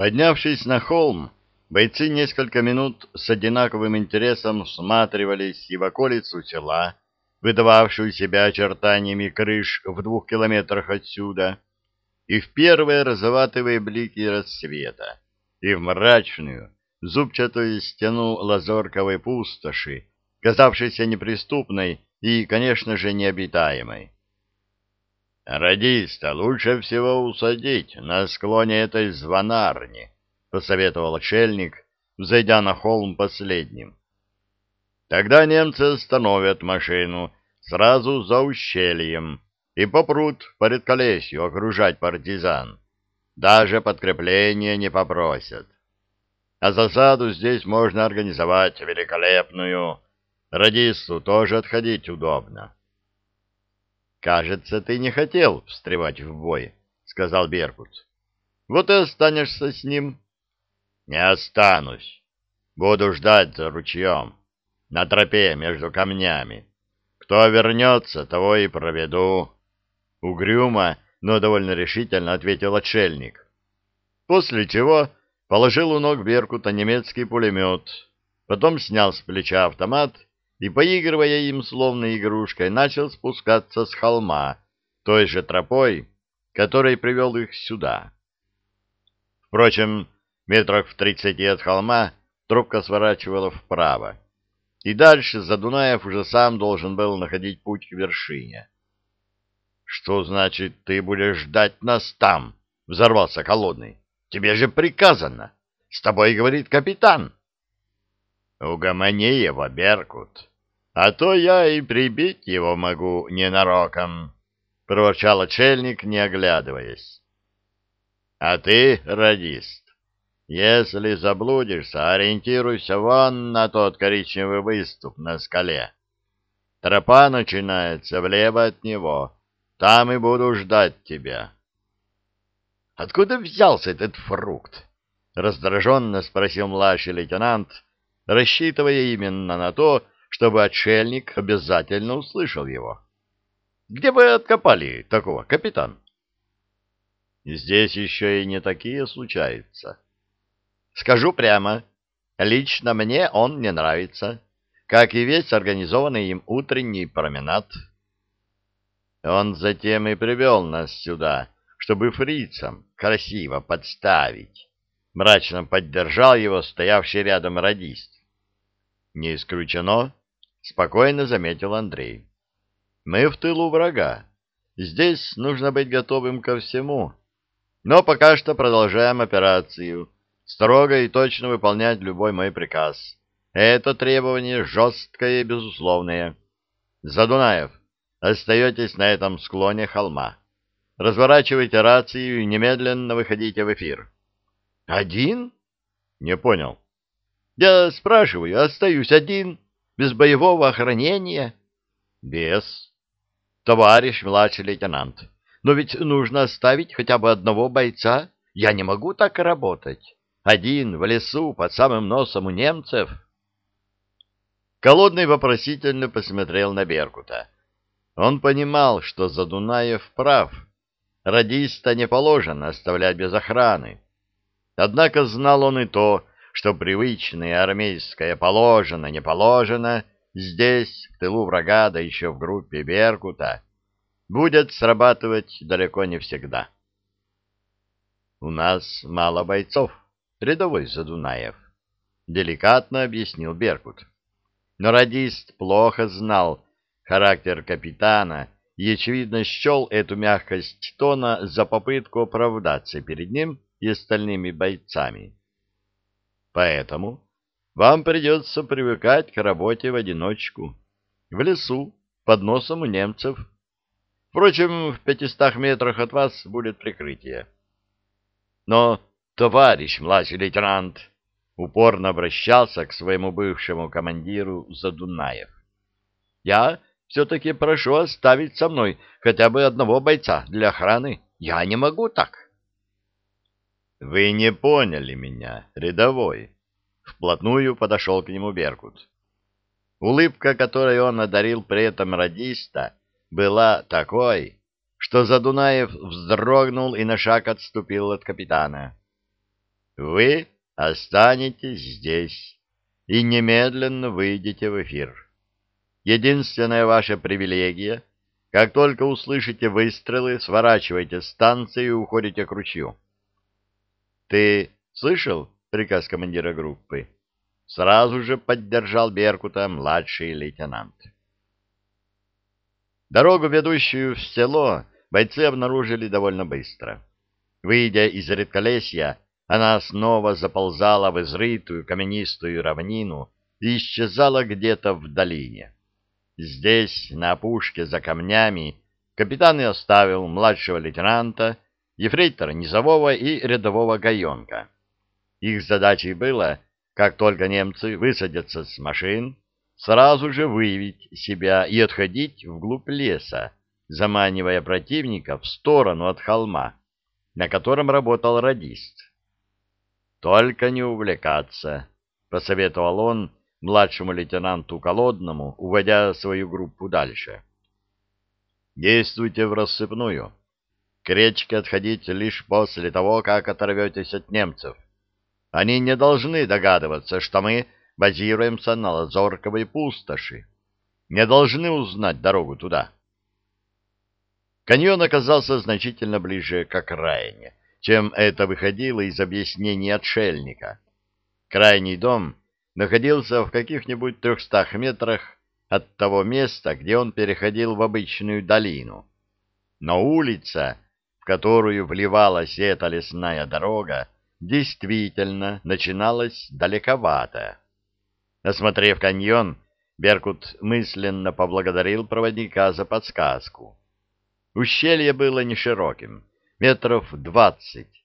Поднявшись на холм, бойцы несколько минут с одинаковым интересом всматривались и в околицу села, выдававшую себя очертаниями крыш в двух километрах отсюда, и в первые розоватые блики рассвета, и в мрачную, зубчатую стену лазорковой пустоши, казавшейся неприступной и, конечно же, необитаемой. «Радиста лучше всего усадить на склоне этой звонарни», — посоветовал отшельник, взойдя на холм последним. «Тогда немцы остановят машину сразу за ущельем и попрут по редколесью окружать партизан. Даже подкрепления не попросят. А засаду здесь можно организовать великолепную. Радисту тоже отходить удобно». «Кажется, ты не хотел встревать в бой», — сказал Беркут. «Вот и останешься с ним». «Не останусь. Буду ждать за ручьем, на тропе между камнями. Кто вернется, того и проведу». Угрюмо, но довольно решительно ответил отшельник. После чего положил у ног Беркута немецкий пулемет, потом снял с плеча автомат и, поигрывая им словно игрушкой, начал спускаться с холма, той же тропой, которой привел их сюда. Впрочем, метрах в тридцати от холма трубка сворачивала вправо, и дальше Задунаев уже сам должен был находить путь к вершине. — Что значит, ты будешь ждать нас там? — взорвался Холодный. — Тебе же приказано. С тобой говорит капитан. — Угомони его, Беркут. А то я и прибить его могу ненароком, — проворчал отшельник, не оглядываясь. — А ты, радист, если заблудишься, ориентируйся вон на тот коричневый выступ на скале. Тропа начинается влево от него, там и буду ждать тебя. — Откуда взялся этот фрукт? — раздраженно спросил младший лейтенант, рассчитывая именно на то, чтобы отшельник обязательно услышал его. «Где вы откопали такого, капитан?» «Здесь еще и не такие случаются». «Скажу прямо, лично мне он не нравится, как и весь организованный им утренний променад». Он затем и привел нас сюда, чтобы фрицам красиво подставить. Мрачно поддержал его стоявший рядом радист. Не исключено, — спокойно заметил Андрей. «Мы в тылу врага. Здесь нужно быть готовым ко всему. Но пока что продолжаем операцию. Строго и точно выполнять любой мой приказ. Это требование жесткое и безусловное. Задунаев, остаетесь на этом склоне холма. Разворачивайте рацию и немедленно выходите в эфир». «Один?» «Не понял». «Я спрашиваю, остаюсь один?» Без боевого охранения? Без. Товарищ младший лейтенант, но ведь нужно оставить хотя бы одного бойца. Я не могу так работать. Один в лесу под самым носом у немцев. Колодный вопросительно посмотрел на Беркута. Он понимал, что Задунаев прав. Радиста не положено оставлять без охраны. Однако знал он и то, что привычное армейское положено, не положено, здесь, в тылу врага, да еще в группе Беркута, будет срабатывать далеко не всегда. «У нас мало бойцов, рядовой Задунаев», — деликатно объяснил Беркут. Но радист плохо знал характер капитана и, очевидно, счел эту мягкость тона за попытку оправдаться перед ним и остальными бойцами. Поэтому вам придется привыкать к работе в одиночку, в лесу, под носом у немцев. Впрочем, в пятистах метрах от вас будет прикрытие. Но, товарищ младший лейтенант, упорно обращался к своему бывшему командиру Задунаев. Я все-таки прошу оставить со мной хотя бы одного бойца для охраны. Я не могу так. Вы не поняли меня, рядовой. Вплотную подошел к нему Беркут. Улыбка, которой он одарил при этом радиста, была такой, что Задунаев вздрогнул и на шаг отступил от капитана. вы останетесь здесь и немедленно выйдете в эфир. Единственная ваша привилегия — как только услышите выстрелы, сворачивайте станцию и уходите к ручью. — Ты слышал приказ командира группы? Сразу же поддержал Беркута младший лейтенант. Дорогу, ведущую в село, бойцы обнаружили довольно быстро. Выйдя из редколесья, она снова заползала в изрытую каменистую равнину и исчезала где-то в долине. Здесь, на опушке за камнями, капитан и оставил младшего лейтенанта, ефрейтора низового и рядового гаенка. Их задачей было, как только немцы высадятся с машин, сразу же выявить себя и отходить вглубь леса, заманивая противника в сторону от холма, на котором работал радист. «Только не увлекаться», — посоветовал он, младшему лейтенанту Колодному, уводя свою группу дальше. «Действуйте в рассыпную. К речке отходить лишь после того, как оторветесь от немцев. Они не должны догадываться, что мы базируемся на Лазорковой пустоши. Не должны узнать дорогу туда». Каньон оказался значительно ближе к окраине, чем это выходило из объяснений отшельника. Крайний дом находился в каких-нибудь трехстах метрах от того места, где он переходил в обычную долину. Но улица, которую вливалась эта лесная дорога, действительно начиналась далековато. Осмотрев каньон, Беркут мысленно поблагодарил проводника за подсказку. Ущелье было не широким, метров двадцать,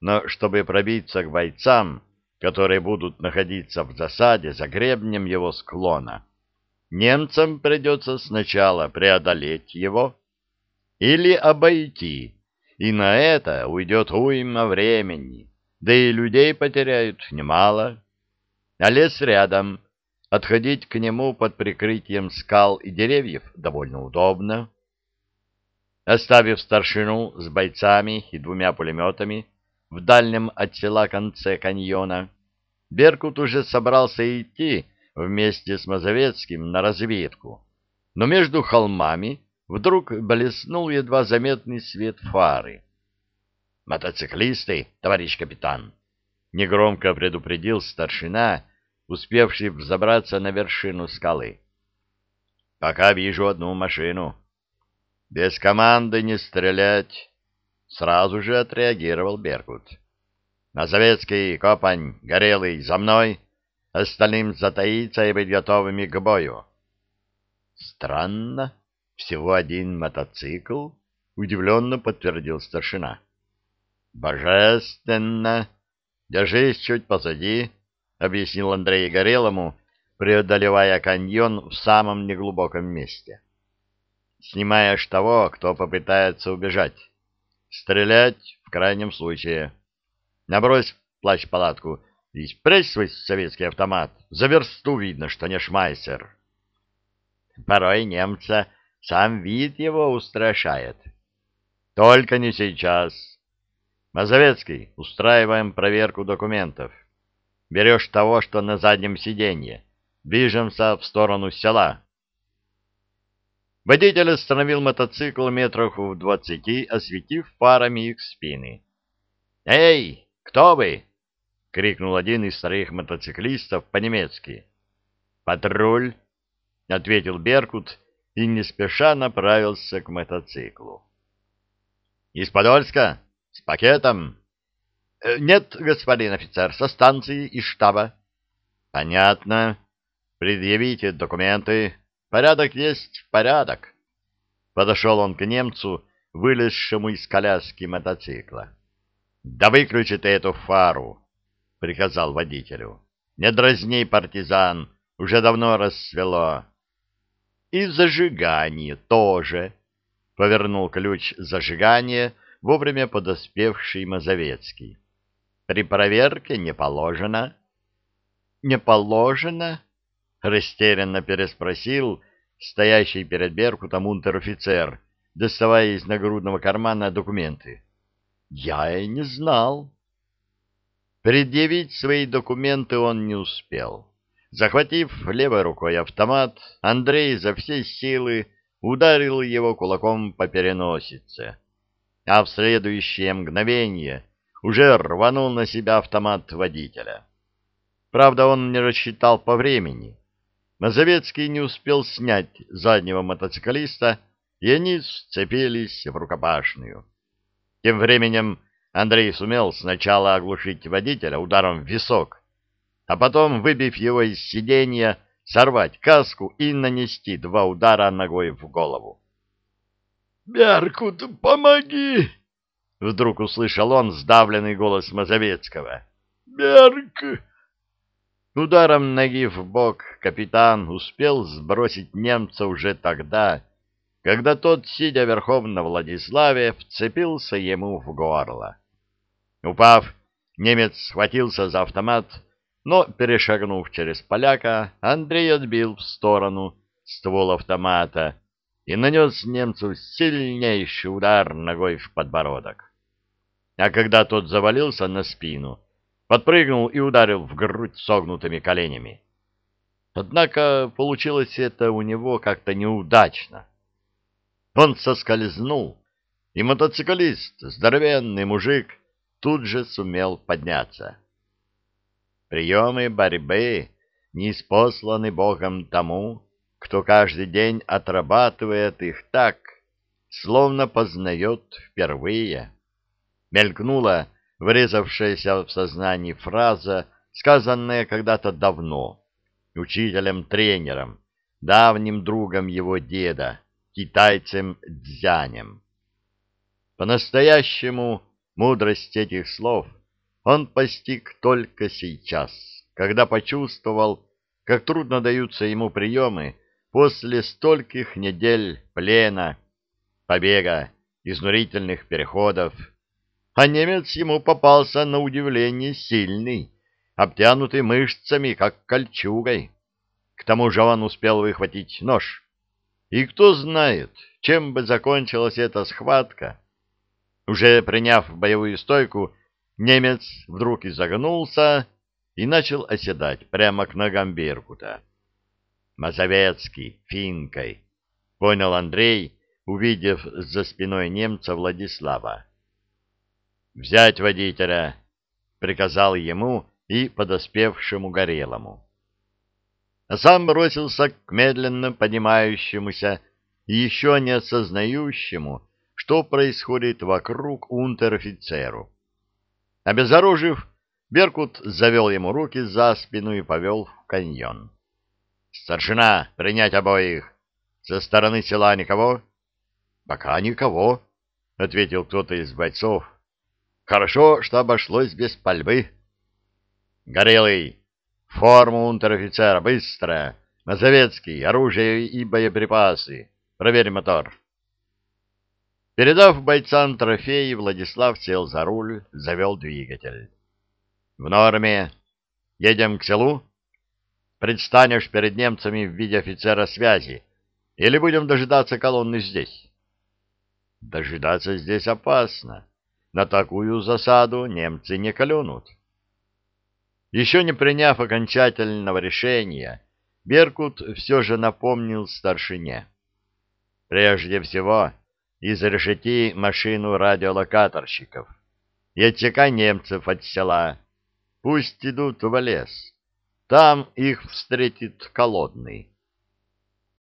но чтобы пробиться к бойцам, которые будут находиться в засаде за гребнем его склона. Немцам придется сначала преодолеть его или обойти, и на это уйдет уйма времени, да и людей потеряют немало. А лес рядом, отходить к нему под прикрытием скал и деревьев довольно удобно. Оставив старшину с бойцами и двумя пулеметами, в дальнем от села конце каньона, Беркут уже собрался идти вместе с Мазовецким на разведку, но между холмами вдруг блеснул едва заметный свет фары. «Мотоциклисты, товарищ капитан!» — негромко предупредил старшина, успевший взобраться на вершину скалы. «Пока вижу одну машину». «Без команды не стрелять!» Сразу же отреагировал Беркут. «Мазовецкий, Копань, Горелый, за мной! Остальным затаиться и быть готовыми к бою!» «Странно, всего один мотоцикл?» — удивленно подтвердил старшина. «Божественно! Держись чуть позади!» — объяснил Андрей Горелому, преодолевая каньон в самом неглубоком месте. «Снимаешь того, кто попытается убежать. Стрелять в крайнем случае. Набрось плащ-палатку и спрячь советский автомат. За версту видно, что не шмайсер. Порой немца сам вид его устрашает. Только не сейчас. Мазовецкий, устраиваем проверку документов. Берешь того, что на заднем сиденье. Движемся в сторону села. Водитель остановил мотоцикл метров в двадцати, осветив парами их спины. «Эй, кто вы?» — крикнул один из старых мотоциклистов по-немецки. «Патруль!» — ответил Беркут и не спеша направился к мотоциклу. «Из Подольска? С пакетом?» «Нет, господин офицер, со станции и штаба». «Понятно. Предъявите документы». Порядок есть порядок. Подошел он к немцу, вылезшему из коляски мотоцикла. — Да выключи ты эту фару, — приказал водителю. — Не дразни, партизан, уже давно рассвело. — И зажигание тоже, — повернул ключ зажигания вовремя подоспевший Мазовецкий. — При проверке не положено. — Не положено? — растерянно переспросил стоящий перед Беркутом унтер-офицер, доставая из нагрудного кармана документы. — Я и не знал. Предъявить свои документы он не успел. Захватив левой рукой автомат, Андрей за все силы ударил его кулаком по переносице. А в следующее мгновение уже рванул на себя автомат водителя. Правда, он не рассчитал по времени. Мазовецкий не успел снять заднего мотоциклиста, и они сцепились в рукопашную. Тем временем Андрей сумел сначала оглушить водителя ударом в висок, а потом, выбив его из сиденья, сорвать каску и нанести два удара ногой в голову. «Беркут, помоги!» — вдруг услышал он сдавленный голос Мазовецкого. «Берк!» Ударом ноги в бок капитан успел сбросить немца уже тогда, когда тот, сидя верхом на Владиславе, вцепился ему в горло. Упав, немец схватился за автомат, но, перешагнув через поляка, Андрей отбил в сторону ствол автомата и нанес немцу сильнейший удар ногой в подбородок. А когда тот завалился на спину, подпрыгнул и ударил в грудь согнутыми коленями. Однако получилось это у него как-то неудачно. Он соскользнул, и мотоциклист, здоровенный мужик, тут же сумел подняться. Приемы борьбы не спосланы Богом тому, кто каждый день отрабатывает их так, словно познает впервые. Мелькнула врезавшаяся в сознание фраза, сказанная когда-то давно, учителем-тренером, давним другом его деда, китайцем Дзянем. По-настоящему Мудрость этих слов он постиг только сейчас, когда почувствовал, как трудно даются ему приемы после стольких недель плена, побега, изнурительных переходов. А немец ему попался на удивление сильный, обтянутый мышцами, как кольчугой. К тому же он успел выхватить нож. И кто знает, чем бы закончилась эта схватка, уже приняв боевую стойку, немец вдруг изогнулся и начал оседать прямо к ногам Беркута. «Мазовецкий, финкой», — понял Андрей, увидев за спиной немца Владислава. «Взять водителя», — приказал ему и подоспевшему Горелому. А сам бросился к медленно поднимающемуся и еще не осознающему, что происходит вокруг унтер-офицеру. Обезоружив, Беркут завел ему руки за спину и повел в каньон. «Старшина, принять обоих! Со стороны села никого?» «Пока никого», — ответил кто-то из бойцов. «Хорошо, что обошлось без пальбы». «Горелый! Форму унтер-офицера, быстро! Мазовецкий, оружие и боеприпасы! Проверь мотор!» Передав бойцам трофеи, Владислав сел за руль, завел двигатель. — В норме. Едем к селу? Предстанешь перед немцами в виде офицера связи, или будем дожидаться колонны здесь? — Дожидаться здесь опасно. На такую засаду немцы не клюнут. Еще не приняв окончательного решения, Беркут все же напомнил старшине. Прежде всего изрешети машину радиолокаторщиков и отсекай немцев от села. Пусть идут в лес. Там их встретит колодный.